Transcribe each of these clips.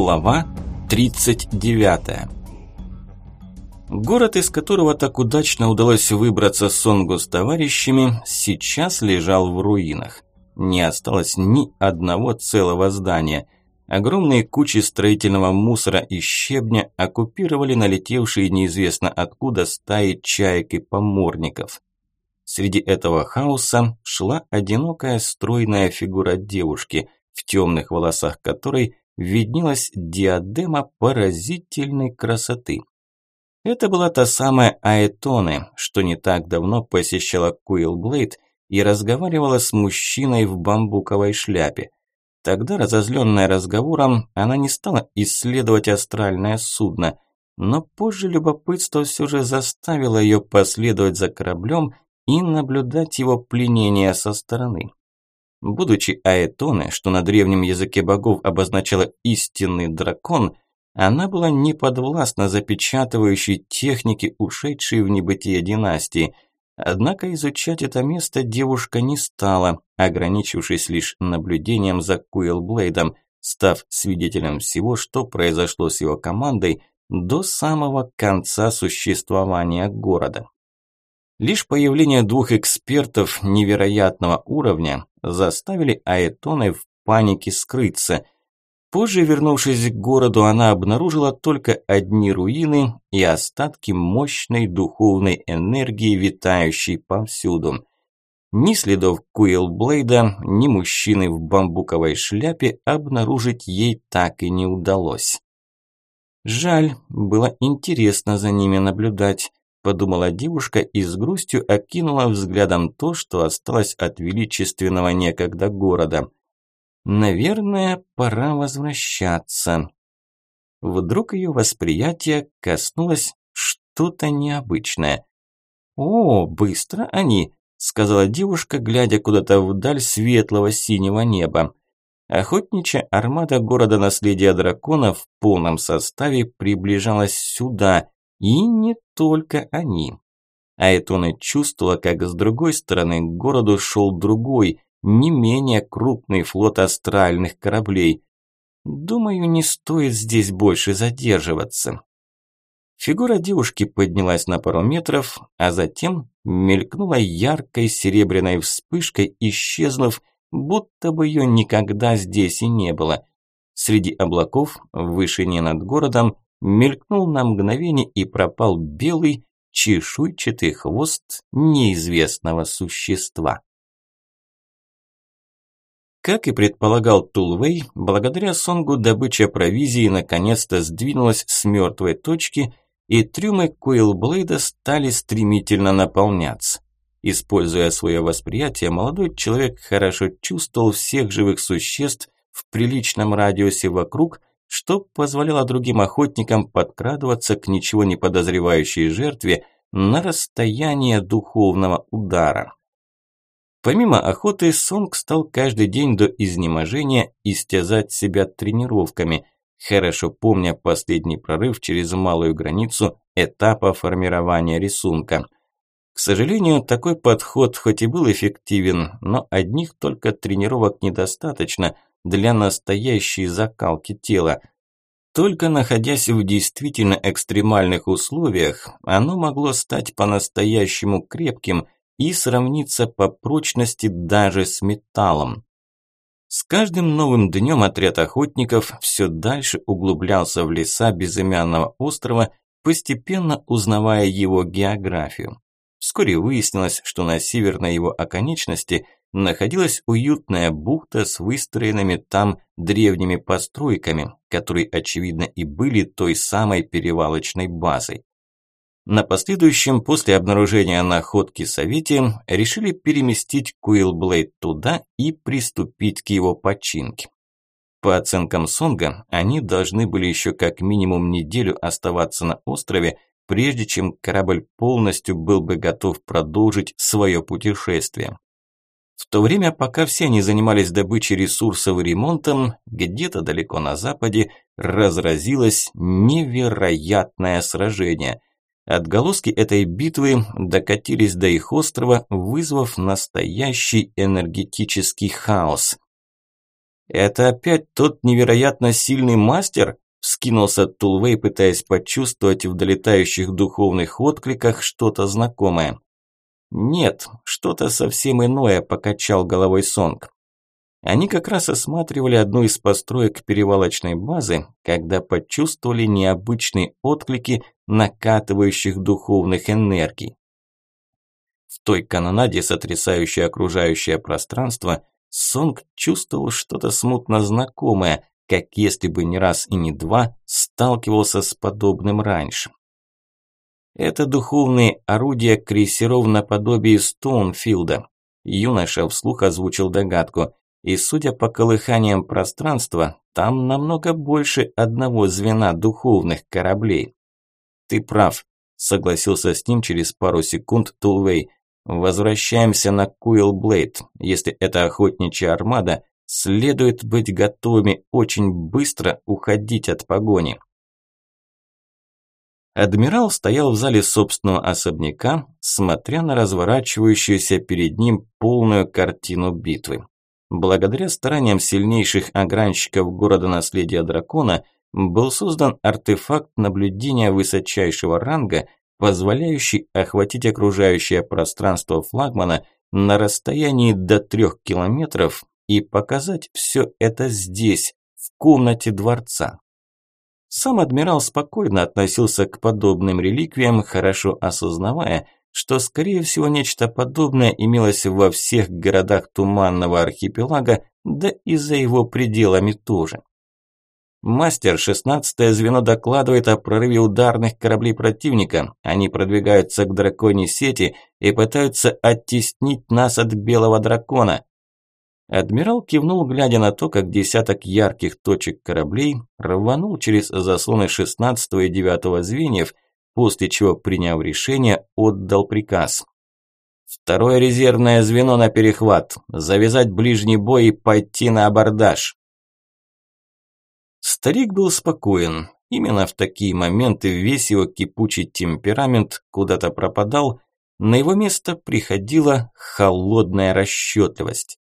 Глава 39 Город, из которого так удачно удалось выбраться Сонгу с товарищами, сейчас лежал в руинах. Не осталось ни одного целого здания. Огромные кучи строительного мусора и щебня оккупировали налетевшие неизвестно откуда стаи чаек и поморников. Среди этого хаоса шла одинокая стройная фигура девушки, в темных волосах которой виднелась диадема поразительной красоты. Это была та самая Аэтоне, что не так давно посещала Куилблейд и разговаривала с мужчиной в бамбуковой шляпе. Тогда, разозленная разговором, она не стала исследовать астральное судно, но позже любопытство все же заставило ее последовать за кораблем и наблюдать его пленение со стороны. Будучи Аэтоне, что на древнем языке богов обозначало истинный дракон, она была не подвластна запечатывающей технике, ушедшей в небытие династии. Однако изучать это место девушка не стала, ограничившись лишь наблюдением за Куилблейдом, став свидетелем всего, что произошло с его командой до самого конца существования города. Лишь появление двух экспертов невероятного уровня заставили Аэтоны в панике скрыться. Позже, вернувшись к городу, она обнаружила только одни руины и остатки мощной духовной энергии, витающей повсюду. Ни следов Куилблейда, ни мужчины в бамбуковой шляпе обнаружить ей так и не удалось. Жаль, было интересно за ними наблюдать подумала девушка и с грустью окинула взглядом то, что осталось от величественного некогда города. Наверное, пора возвращаться. Вдруг ее восприятие коснулось что-то необычное. «О, быстро они!» – сказала девушка, глядя куда-то вдаль светлого синего неба. Охотничья армада города наследия дракона в полном составе приближалась сюда, и не только они. Айтона чувствовала, как с другой стороны к городу шел другой, не менее крупный флот астральных кораблей. Думаю, не стоит здесь больше задерживаться. Фигура девушки поднялась на пару метров, а затем мелькнула яркой серебряной вспышкой, исчезнув, будто бы ее никогда здесь и не было. Среди облаков, в вышине над городом, мелькнул на мгновение и пропал белый чешуйчатый хвост неизвестного существа. Как и предполагал Тулвей, благодаря Сонгу добыча провизии наконец-то сдвинулась с мертвой точки, и трюмы Коилблейда стали стремительно наполняться. Используя свое восприятие, молодой человек хорошо чувствовал всех живых существ в приличном радиусе вокруг что позволяло другим охотникам подкрадываться к ничего не подозревающей жертве на расстояние духовного удара. Помимо охоты, Сонг стал каждый день до изнеможения истязать себя тренировками, хорошо помня последний прорыв через малую границу этапа формирования рисунка. К сожалению, такой подход хоть и был эффективен, но одних только тренировок недостаточно – для настоящей закалки тела. Только находясь в действительно экстремальных условиях, оно могло стать по-настоящему крепким и сравниться по прочности даже с металлом. С каждым новым днем отряд охотников все дальше углублялся в леса безымянного острова, постепенно узнавая его географию. Вскоре выяснилось, что на северной его оконечности – находилась уютная бухта с выстроенными там древними постройками, которые, очевидно, и были той самой перевалочной базой. На последующем, после обнаружения находки Совете, решили переместить Куилблейд туда и приступить к его починке. По оценкам Сонга, они должны были еще как минимум неделю оставаться на острове, прежде чем корабль полностью был бы готов продолжить свое путешествие. В то время, пока все они занимались добычей ресурсов и ремонтом, где-то далеко на западе разразилось невероятное сражение. Отголоски этой битвы докатились до их острова, вызвав настоящий энергетический хаос. «Это опять тот невероятно сильный мастер?» – вскинулся Тулвей, пытаясь почувствовать в долетающих духовных откликах что-то знакомое. «Нет, что-то совсем иное», – покачал головой Сонг. Они как раз осматривали одну из построек перевалочной базы, когда почувствовали необычные отклики накатывающих духовных энергий. В той канонаде, сотрясающей окружающее пространство, Сонг чувствовал что-то смутно знакомое, как если бы не раз и не два сталкивался с подобным раньше. Это духовные орудия крейсеров наподобие Стоунфилда. Юноша вслух озвучил догадку. И судя по колыханиям пространства, там намного больше одного звена духовных кораблей. Ты прав, согласился с ним через пару секунд Тулвей. Возвращаемся на Куилблейд. Если это охотничья армада, следует быть готовыми очень быстро уходить от погони. Адмирал стоял в зале собственного особняка, смотря на разворачивающуюся перед ним полную картину битвы. Благодаря стараниям сильнейших огранщиков города наследия дракона был создан артефакт наблюдения высочайшего ранга, позволяющий охватить окружающее пространство флагмана на расстоянии до трех километров и показать все это здесь, в комнате дворца. Сам адмирал спокойно относился к подобным реликвиям, хорошо осознавая, что, скорее всего, нечто подобное имелось во всех городах Туманного архипелага, да и за его пределами тоже. Мастер, 16-е звено докладывает о прорыве ударных кораблей противника. Они продвигаются к драконьей сети и пытаются оттеснить нас от белого дракона. Адмирал кивнул, глядя на то, как десяток ярких точек кораблей рванул через заслоны 16 и 9 звеньев – после чего, приняв решение, отдал приказ. Второе резервное звено на перехват, завязать ближний бой и пойти на абордаж. Старик был спокоен. Именно в такие моменты весь его кипучий темперамент куда-то пропадал, на его место приходила холодная расчетливость.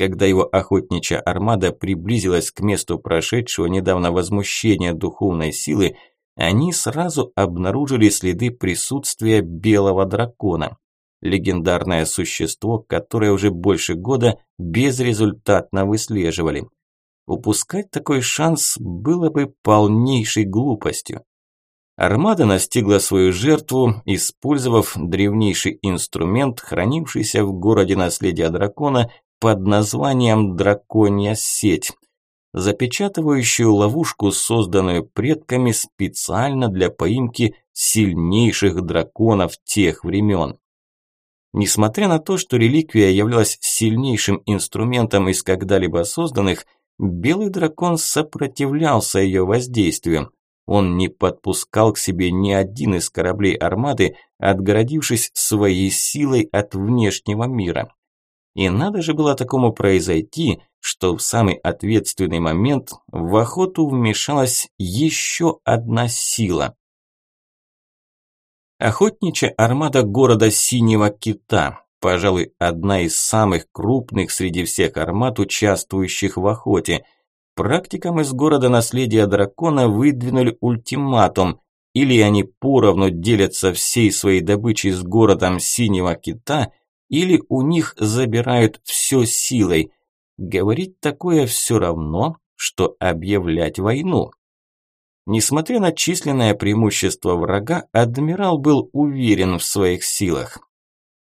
Когда его охотничья армада приблизилась к месту прошедшего недавно возмущения духовной силы, они сразу обнаружили следы присутствия белого дракона. Легендарное существо, которое уже больше года безрезультатно выслеживали. Упускать такой шанс было бы полнейшей глупостью. Армада настигла свою жертву, использовав древнейший инструмент, хранившийся в городе наследия дракона под названием «Драконья сеть», запечатывающую ловушку, созданную предками специально для поимки сильнейших драконов тех времен. Несмотря на то, что реликвия являлась сильнейшим инструментом из когда-либо созданных, белый дракон сопротивлялся ее воздействию. Он не подпускал к себе ни один из кораблей армады, отгородившись своей силой от внешнего мира. И надо же было такому произойти, что в самый ответственный момент в охоту вмешалась еще одна сила. Охотничья армада города Синего Кита, пожалуй, одна из самых крупных среди всех армад, участвующих в охоте. Практикам из города наследия дракона выдвинули ультиматум, или они поровну делятся всей своей добычей с городом Синего Кита, или у них забирают все силой – Говорить такое все равно, что объявлять войну. Несмотря на численное преимущество врага, адмирал был уверен в своих силах.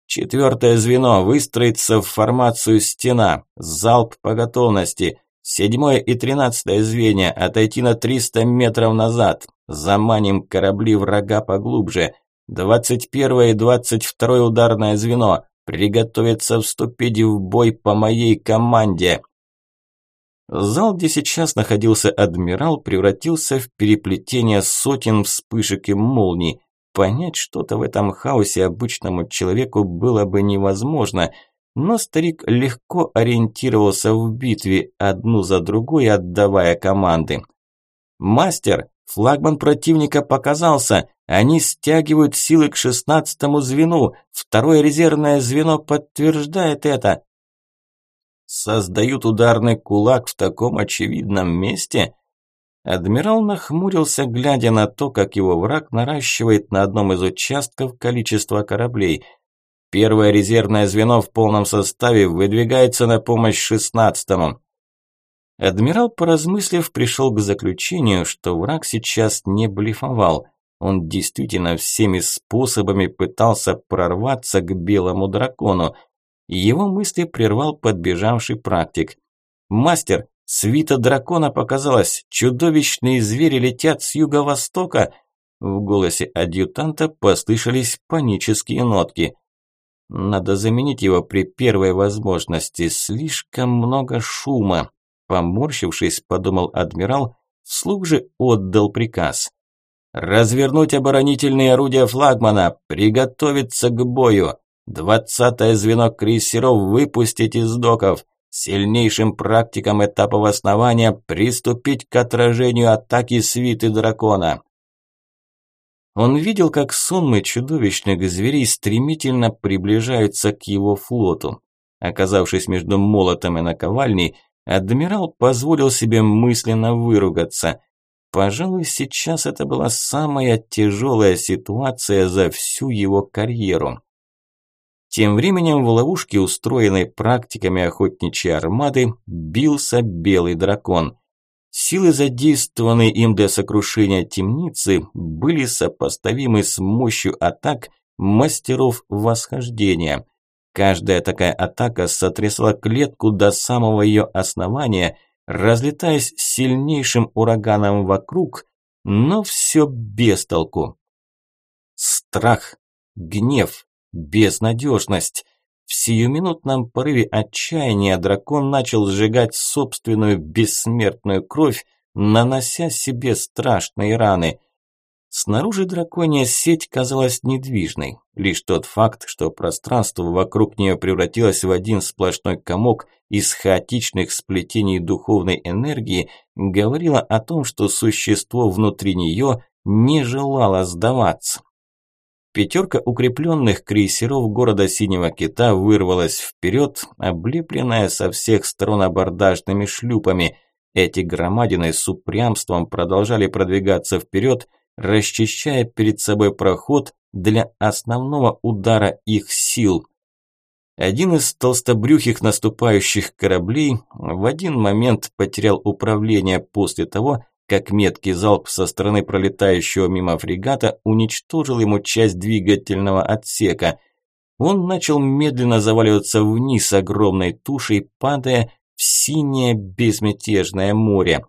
Четвертое звено выстроится в формацию стена, залп по готовности. Седьмое и тринадцатое звенья отойти на 300 метров назад. Заманим корабли врага поглубже. Двадцать первое и двадцать второе ударное звено Приготовиться вступить в бой по моей команде. Зал, где сейчас находился адмирал, превратился в переплетение сотен вспышек и молний. Понять что-то в этом хаосе обычному человеку было бы невозможно, но старик легко ориентировался в битве, одну за другой отдавая команды. «Мастер, флагман противника показался! Они стягивают силы к шестнадцатому звену. Второе резервное звено подтверждает это. создают ударный кулак в таком очевидном месте? Адмирал нахмурился, глядя на то, как его враг наращивает на одном из участков количество кораблей. Первое резервное звено в полном составе выдвигается на помощь шестнадцатому. Адмирал, поразмыслив, пришел к заключению, что враг сейчас не блефовал. Он действительно всеми способами пытался прорваться к белому дракону. Его мысли прервал подбежавший практик. «Мастер, свита дракона показалась, чудовищные звери летят с юго-востока!» В голосе адъютанта послышались панические нотки. «Надо заменить его при первой возможности, слишком много шума», Поморщившись, подумал адмирал, вслух же отдал приказ. «Развернуть оборонительные орудия флагмана! Приготовиться к бою! Двадцатое звено крейсеров выпустить из доков! Сильнейшим практикам этапов основания приступить к отражению атаки свиты дракона!» Он видел, как сонмы чудовищных зверей стремительно приближаются к его флоту. Оказавшись между молотом и наковальней, Адмирал позволил себе мысленно выругаться. Пожалуй, сейчас это была самая тяжелая ситуация за всю его карьеру. Тем временем в ловушке, устроенной практиками охотничьей армады, бился белый дракон. Силы, задействованные им для сокрушения темницы, были сопоставимы с мощью атак мастеров восхождения. Каждая такая атака сотрясла клетку до самого ее основания, разлетаясь сильнейшим ураганом вокруг, но все без толку. Страх, гнев, безнадежность. В сиюминутном порыве отчаяния дракон начал сжигать собственную бессмертную кровь, нанося себе страшные раны – Снаружи драконья сеть казалась недвижной. Лишь тот факт, что пространство вокруг нее превратилось в один сплошной комок из хаотичных сплетений духовной энергии, говорило о том, что существо внутри нее не желало сдаваться. Пятерка укрепленных крейсеров города Синего Кита вырвалась вперед, облепленная со всех сторон абордажными шлюпами. Эти громадины с упрямством продолжали продвигаться вперед, расчищая перед собой проход для основного удара их сил. Один из толстобрюхих наступающих кораблей в один момент потерял управление после того, как меткий залп со стороны пролетающего мимо фрегата уничтожил ему часть двигательного отсека. Он начал медленно заваливаться вниз огромной тушей, падая в синее безмятежное море.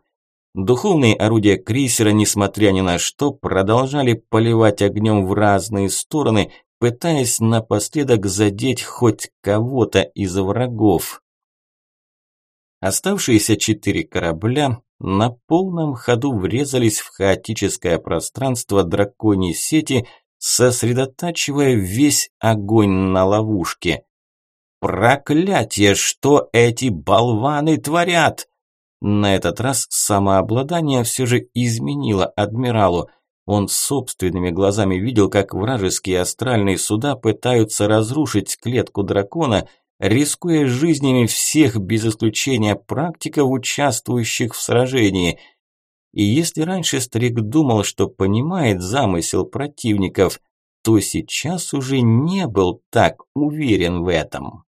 Духовные орудия крейсера, несмотря ни на что, продолжали поливать огнем в разные стороны, пытаясь напоследок задеть хоть кого-то из врагов. Оставшиеся четыре корабля на полном ходу врезались в хаотическое пространство драконьей сети, сосредотачивая весь огонь на ловушке. «Проклятие! Что эти болваны творят?» На этот раз самообладание все же изменило адмиралу. Он собственными глазами видел, как вражеские астральные суда пытаются разрушить клетку дракона, рискуя жизнями всех без исключения практиков, участвующих в сражении. И если раньше старик думал, что понимает замысел противников, то сейчас уже не был так уверен в этом.